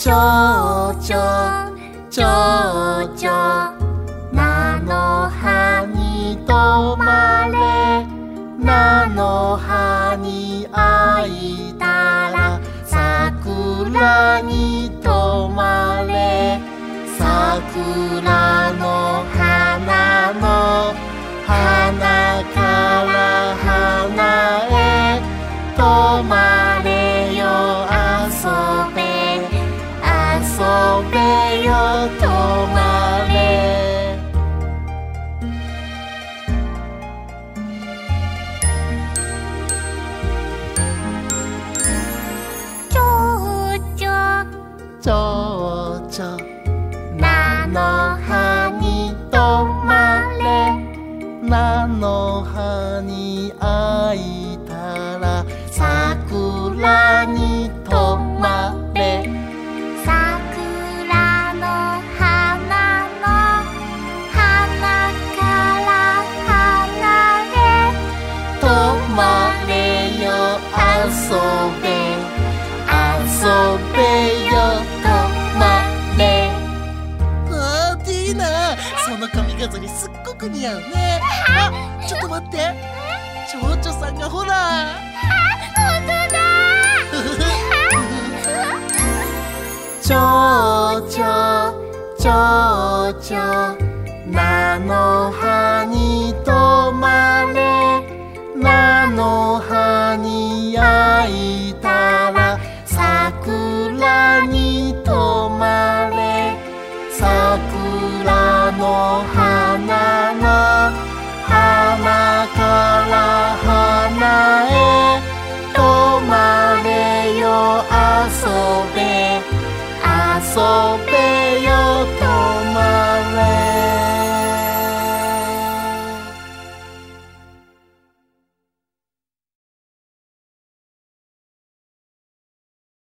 ちょうちょちょうちょ菜の葉に止まれ菜の葉に開いたら桜に止まれ桜の花の花から花へ止まれべよ止まれ。ちょうちょちょうちょ菜の葉に止まれ。菜の葉に開いあーティーナその髪飾りすっごく似合うね。あちょっと待って。蝶々さんがほら。本当だ。ちょうちょちょうちょ菜の葉に止まれ。菜の葉に開いたら桜に止まれ。桜。の花の花から花へ止まれよ遊べ。遊べ